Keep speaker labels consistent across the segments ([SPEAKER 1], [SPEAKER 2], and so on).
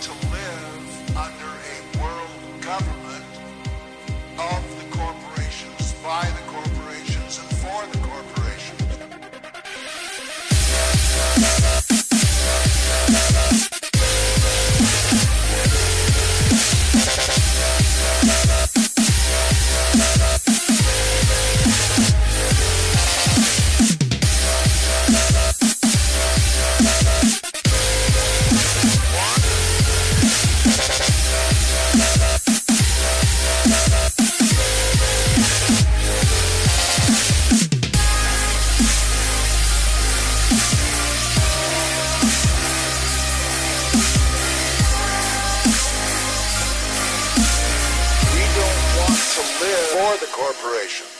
[SPEAKER 1] to live. The corporation.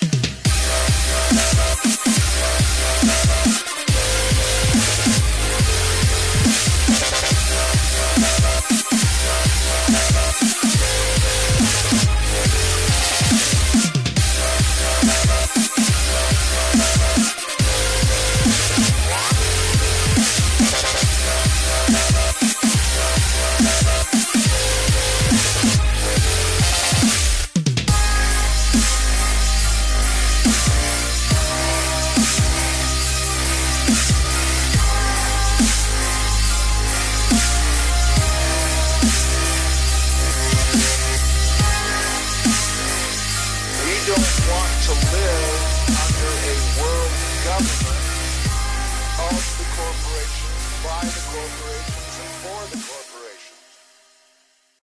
[SPEAKER 1] To live under a world government of the corporations, by the corporations, and for the corporations.